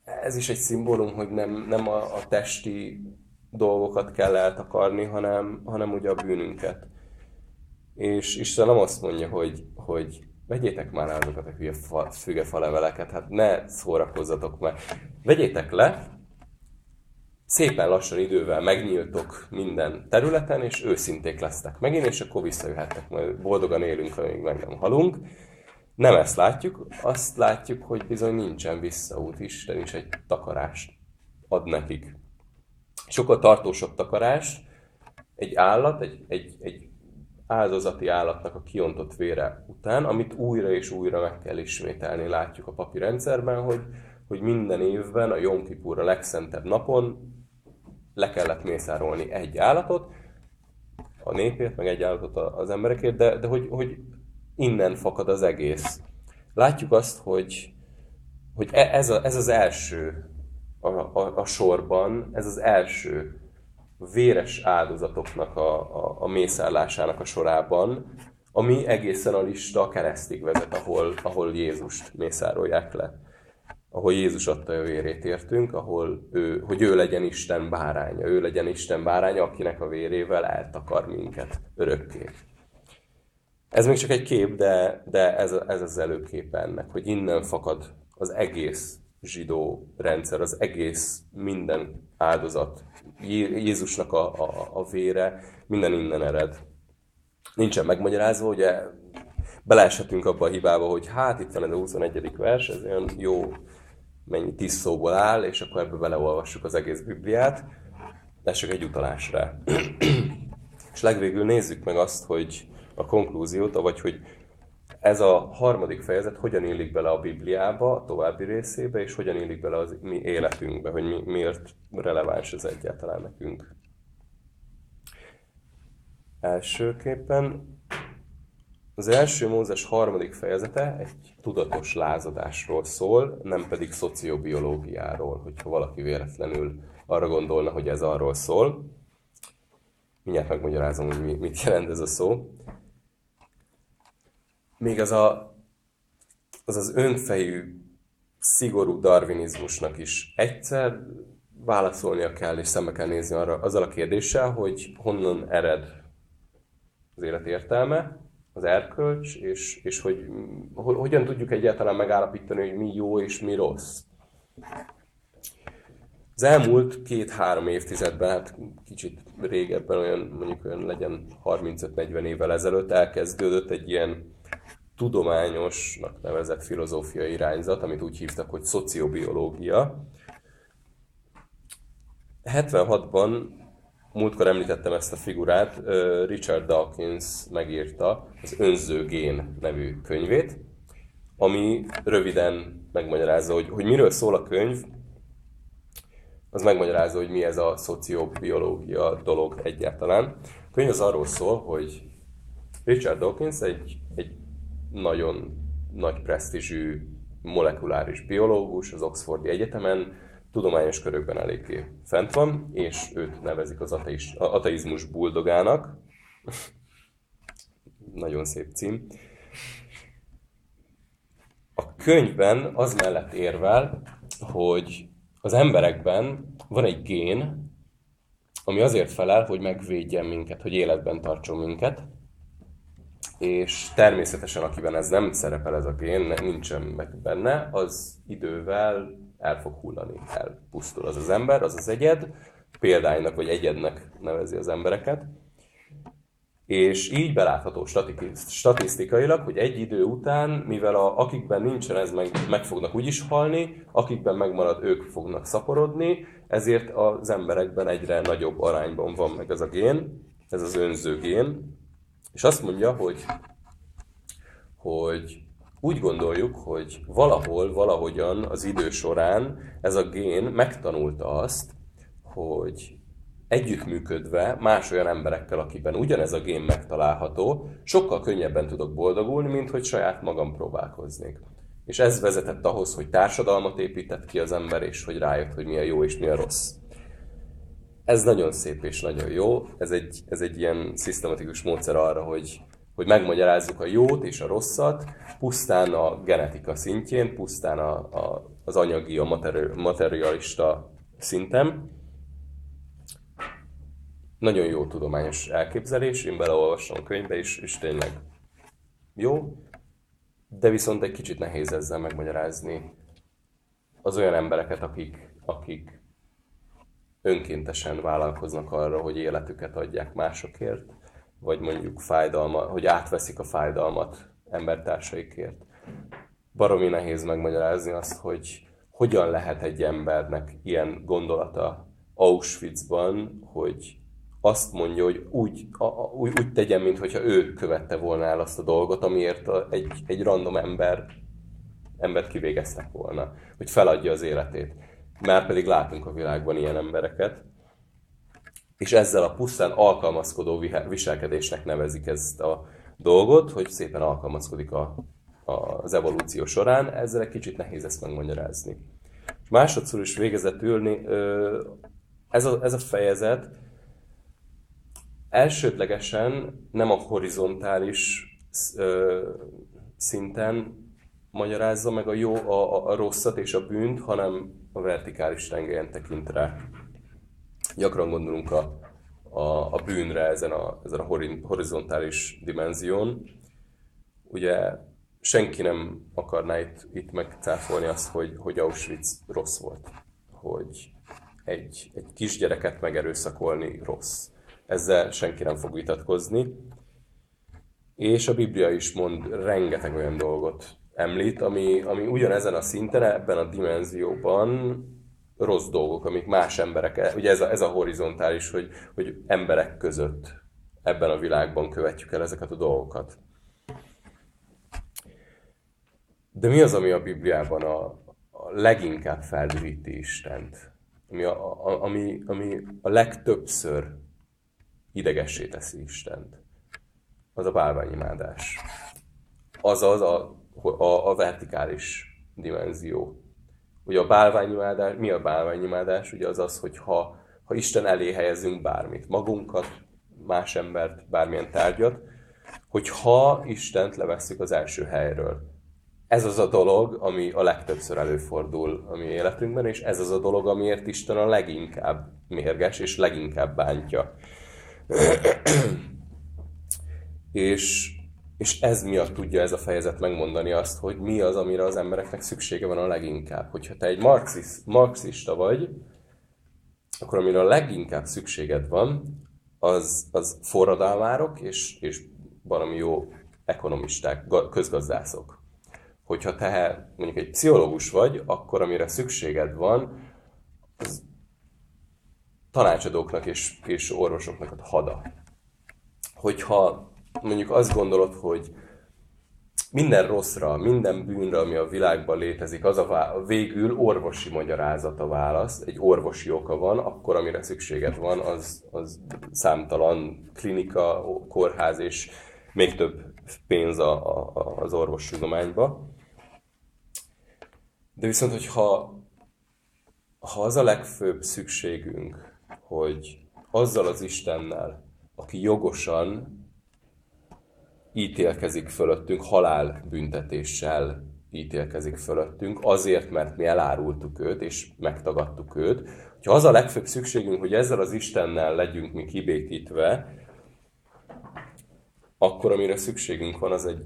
ez is egy szimbólum, hogy nem, nem a, a testi dolgokat kell eltakarni, hanem, hanem ugye a bűnünket. És Isten nem azt mondja, hogy, hogy vegyétek már el azokat a hülye fa, fügefaleveleket, hát ne szórakozzatok már. Vegyétek le, szépen lassan idővel megnyíltok minden területen, és őszinték lesztek megint, és akkor visszajöhettek, majd boldogan élünk, amíg meg nem halunk. Nem ezt látjuk, azt látjuk, hogy bizony nincsen visszaút, Isten is egy takarást ad nekik. Sokkal tartósabb takarás, egy állat, egy, egy, egy áldozati állatnak a kiontott vére után, amit újra és újra meg kell ismételni, látjuk a papi rendszerben, hogy, hogy minden évben a Jom Kippur a legszentebb napon le kellett mészárolni egy állatot, a népért, meg egy állatot az emberekért, de, de hogy, hogy innen fakad az egész. Látjuk azt, hogy, hogy e, ez, a, ez az első a, a, a sorban, ez az első véres áldozatoknak a, a, a mészárlásának a sorában, ami egészen a lista keresztig vezet, ahol, ahol Jézust mészárolják le ahol Jézus adta a vérét értünk, ahol ő, hogy ő legyen Isten báránya, ő legyen Isten báránya, akinek a vérével eltakar minket örökké. Ez még csak egy kép, de, de ez, ez az előkép ennek, hogy innen fakad az egész zsidó rendszer, az egész minden áldozat, Jézusnak a, a, a vére, minden innen ered. Nincsen megmagyarázva, ugye beleeshetünk abba a hibába, hogy hát itt van ez a 21. vers, ez olyan jó mennyi tíz szóból áll, és akkor ebbe beleolvassuk az egész Bibliát, de csak egy utalás rá. (clears throat) és legvégül nézzük meg azt, hogy a konklúziót, vagy hogy ez a harmadik fejezet hogyan illik bele a Bibliába, a további részébe, és hogyan illik bele az mi életünkbe, hogy mi, miért releváns ez egyáltalán nekünk. Elsőképpen az első Mózes harmadik fejezete egy tudatos lázadásról szól, nem pedig szociobiológiáról, hogyha valaki véletlenül arra gondolna, hogy ez arról szól. Mindjárt megmagyarázom, hogy mit jelent ez a szó. Még az a, az, az önfejű, szigorú darwinizmusnak is egyszer válaszolnia kell, és szembe kell nézni arra, azzal a kérdéssel, hogy honnan ered az élet értelme, az erkölcs, és, és hogy hogyan tudjuk egyáltalán megállapítani, hogy mi jó és mi rossz. Az elmúlt két-három évtizedben, hát kicsit régebben, olyan mondjuk olyan legyen 35-40 évvel ezelőtt elkezdődött egy ilyen tudományosnak nevezett filozófiai irányzat, amit úgy hívtak, hogy szociobiológia. 76-ban, múltkor említettem ezt a figurát, Richard Dawkins megírta az Önző Gén nevű könyvét, ami röviden megmagyarázza, hogy, hogy miről szól a könyv, az megmagyarázza, hogy mi ez a szociobiológia dolog egyáltalán. A könyv az arról szól, hogy Richard Dawkins egy, egy nagyon nagy presztízsű molekuláris biológus az Oxfordi Egyetemen, tudományos körökben eléggé fent van, és őt nevezik az ateis, ateizmus buldogának. nagyon szép cím. A könyvben az mellett érvel, hogy az emberekben van egy gén, ami azért felel, hogy megvédjen minket, hogy életben tartson minket, és természetesen akiben ez nem szerepel ez a gén, nincsen meg benne, az idővel el fog hullani, elpusztul. Az az ember, az az egyed, példánynak vagy egyednek nevezi az embereket, és így belátható statisztikailag, hogy egy idő után, mivel a, akikben nincsen ez, meg, meg fognak úgyis halni, akikben megmarad, ők fognak szaporodni, ezért az emberekben egyre nagyobb arányban van meg ez a gén, ez az önző gén, és azt mondja, hogy, hogy úgy gondoljuk, hogy valahol, valahogyan az idő során ez a gén megtanulta azt, hogy együttműködve más olyan emberekkel, akiben ugyanez a gén megtalálható, sokkal könnyebben tudok boldogulni, mint hogy saját magam próbálkoznék. És ez vezetett ahhoz, hogy társadalmat épített ki az ember, és hogy rájött, hogy mi a jó és mi a rossz. Ez nagyon szép és nagyon jó. Ez egy, ez egy ilyen szisztematikus módszer arra, hogy, hogy megmagyarázzuk a jót és a rosszat, pusztán a genetika szintjén, pusztán a, a, az anyagi, a materi, materialista szinten. Nagyon jó tudományos elképzelés, én beleolvastam a könyvbe, és, és tényleg jó, de viszont egy kicsit nehéz ezzel megmagyarázni az olyan embereket, akik, akik önkéntesen vállalkoznak arra, hogy életüket adják másokért, vagy mondjuk fájdalma, hogy átveszik a fájdalmat embertársaikért. Baromi nehéz megmagyarázni azt, hogy hogyan lehet egy embernek ilyen gondolata Auschwitzban, hogy azt mondja, hogy úgy, a, úgy, úgy tegyen, mintha ő követte volna el azt a dolgot, amiért a, egy, egy random ember embert kivégeztek volna, hogy feladja az életét. Már pedig látunk a világban ilyen embereket, és ezzel a pusztán alkalmazkodó viselkedésnek nevezik ezt a dolgot, hogy szépen alkalmazkodik a, a, az evolúció során, ezzel egy kicsit nehéz ezt megmagyarázni. És másodszor is végezetül ez a, ez a fejezet elsődlegesen nem a horizontális szinten magyarázza meg a jó, a, a rosszat és a bűnt, hanem a vertikális tengelyen tekint rá. Gyakran gondolunk a, a, a bűnre ezen a, ezen a horizontális dimenzión. Ugye senki nem akarná itt, itt megcáfolni azt, hogy, hogy Auschwitz rossz volt. Hogy egy, egy kisgyereket megerőszakolni rossz. Ezzel senki nem fog vitatkozni. És a Biblia is mond rengeteg olyan dolgot, említ, ami, ami ugyanezen a szinten, ebben a dimenzióban rossz dolgok, amik más emberek, ugye ez a, ez a horizontális, hogy, hogy emberek között ebben a világban követjük el ezeket a dolgokat. De mi az, ami a Bibliában a, a leginkább feldühíti Istent? Ami a, a, ami, ami a legtöbbször idegessé teszi Istent? Az a bálványimádás. Azaz a a, a vertikális dimenzió. Ugye a bálványimádás, mi a bálványimádás? Ugye az az, hogy ha, ha Isten elé helyezünk bármit, magunkat, más embert, bármilyen tárgyat, hogy ha Istent levesszük az első helyről. Ez az a dolog, ami a legtöbbször előfordul a mi életünkben, és ez az a dolog, amiért Isten a leginkább mérges, és leginkább bántja. (clears throat) és és ez miatt tudja ez a fejezet megmondani azt, hogy mi az, amire az embereknek szüksége van a leginkább. Hogyha te egy marxis, marxista vagy, akkor amire a leginkább szükséged van, az, az forradalmárok és, és valami jó ekonomisták, közgazdászok. Hogyha te mondjuk egy pszichológus vagy, akkor amire szükséged van, az tanácsadóknak és, és orvosoknak a hada. Hogyha mondjuk azt gondolod, hogy minden rosszra, minden bűnre, ami a világban létezik, az a végül orvosi magyarázat a válasz, egy orvosi oka van, akkor amire szükséged van, az, az számtalan klinika, kórház és még több pénz a, a, az orvostudományba. De viszont, hogyha ha az a legfőbb szükségünk, hogy azzal az Istennel, aki jogosan ítélkezik fölöttünk, halálbüntetéssel ítélkezik fölöttünk, azért, mert mi elárultuk őt, és megtagadtuk őt. Ha az a legfőbb szükségünk, hogy ezzel az Istennel legyünk mi kibékítve, akkor amire szükségünk van, az egy,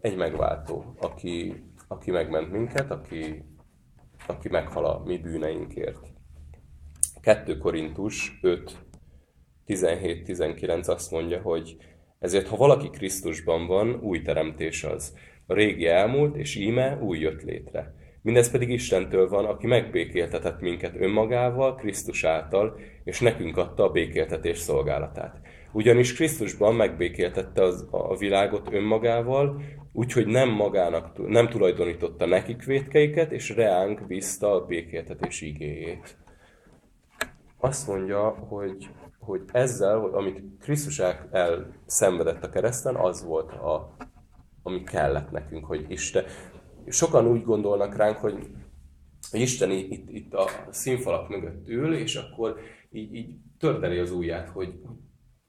egy megváltó, aki, aki megment minket, aki, aki meghal a mi bűneinkért. 2 Korintus 5, 17-19 azt mondja, hogy ezért, ha valaki Krisztusban van, új teremtés az. A régi elmúlt, és íme új jött létre. Mindez pedig Istentől van, aki megbékéltetett minket önmagával, Krisztus által, és nekünk adta a békéltetés szolgálatát. Ugyanis Krisztusban megbékéltette az, a világot önmagával, úgyhogy nem magának, nem tulajdonította nekik vétkeiket, és reánk bízta a békéltetés igéjét. Azt mondja, hogy hogy ezzel, amit Krisztus el, elszenvedett a kereszten, az volt, a, ami kellett nekünk, hogy Isten. Sokan úgy gondolnak ránk, hogy Isten itt, itt a színfalak mögött ül, és akkor így, így tördeli az ujját, hogy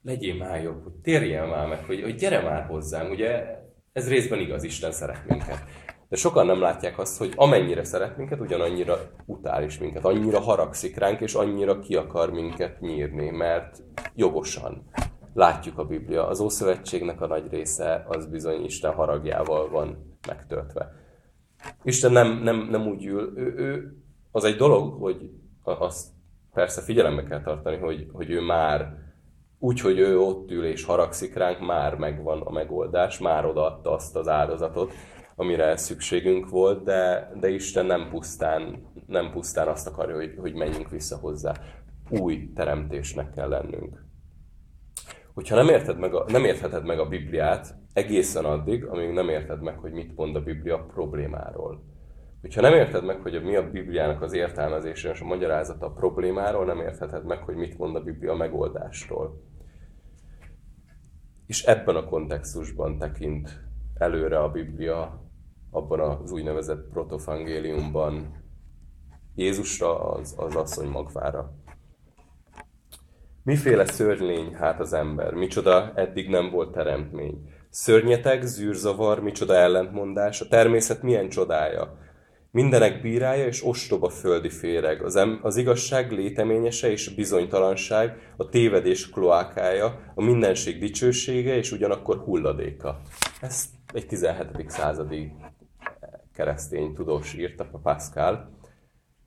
legyél már jobb, hogy térjen már meg, hogy, hogy gyere már hozzám. Ugye ez részben igaz, Isten szeret minket. De sokan nem látják azt, hogy amennyire szeret minket, ugyanannyira utál is minket, annyira haragszik ránk, és annyira ki akar minket nyírni, mert jogosan látjuk a Biblia. Az Ószövetségnek a nagy része az bizony Isten haragjával van megtöltve. Isten nem, nem, nem úgy ül, ő, ő, az egy dolog, hogy azt persze figyelembe kell tartani, hogy, hogy ő már úgy, hogy ő ott ül és haragszik ránk, már megvan a megoldás, már odaadta azt az áldozatot, amire szükségünk volt, de, de Isten nem pusztán, nem pusztán azt akarja, hogy, hogy menjünk vissza hozzá. Új teremtésnek kell lennünk. Hogyha nem, érted meg a, nem értheted meg a Bibliát egészen addig, amíg nem érted meg, hogy mit mond a Biblia problémáról. Hogyha nem érted meg, hogy mi a Bibliának az értelmezése és a magyarázata a problémáról, nem értheted meg, hogy mit mond a Biblia a megoldásról. És ebben a kontextusban tekint előre a Biblia abban az úgynevezett protofangéliumban Jézusra, az, az asszony magvára. Miféle szörnylény hát az ember, micsoda eddig nem volt teremtmény. Szörnyeteg, zűrzavar, micsoda ellentmondás, a természet milyen csodája. Mindenek bírája és ostoba földi féreg, az, em, az igazság léteményese és bizonytalanság, a tévedés kloákája, a mindenség dicsősége és ugyanakkor hulladéka. Ez egy 17. századi keresztény tudós írta, a Pascal.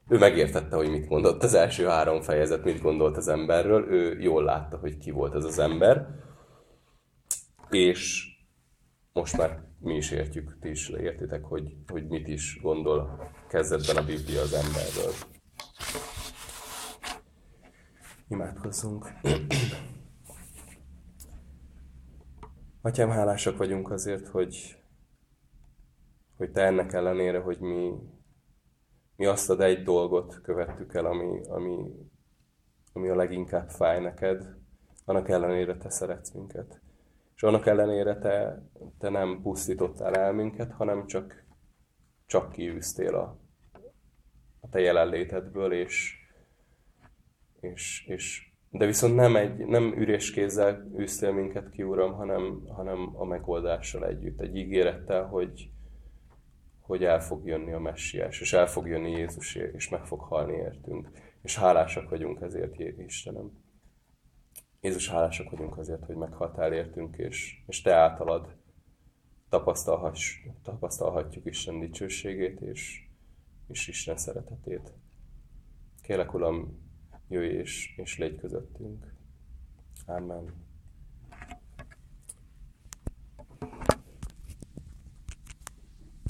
Ő megértette, hogy mit mondott az első három fejezet, mit gondolt az emberről, ő jól látta, hogy ki volt ez az ember, és most már mi is értjük, ti is értitek, hogy, hogy mit is gondol kezdetben a Biblia az emberről. Imádkozzunk. Atyám, hálásak vagyunk azért, hogy hogy te ennek ellenére, hogy mi, mi azt ad egy dolgot követtük el, ami, ami, ami a leginkább fáj neked, annak ellenére te szeretsz minket. És annak ellenére te, te nem pusztítottál el minket, hanem csak, csak kiűztél a, a te jelenlétedből, és, és, és de viszont nem, egy, nem üres kézzel űztél minket ki, Uram, hanem, hanem a megoldással együtt, egy ígérettel, hogy, hogy el fog jönni a messiás, és el fog jönni Jézus, és meg fog halni értünk. És hálásak vagyunk ezért, Istenem. Jézus, hálásak vagyunk azért, hogy meghaltál értünk, és, és Te általad tapasztalhatjuk Isten dicsőségét, és, és Isten szeretetét. Kélek, Uram, jöjj és, és légy közöttünk. Amen.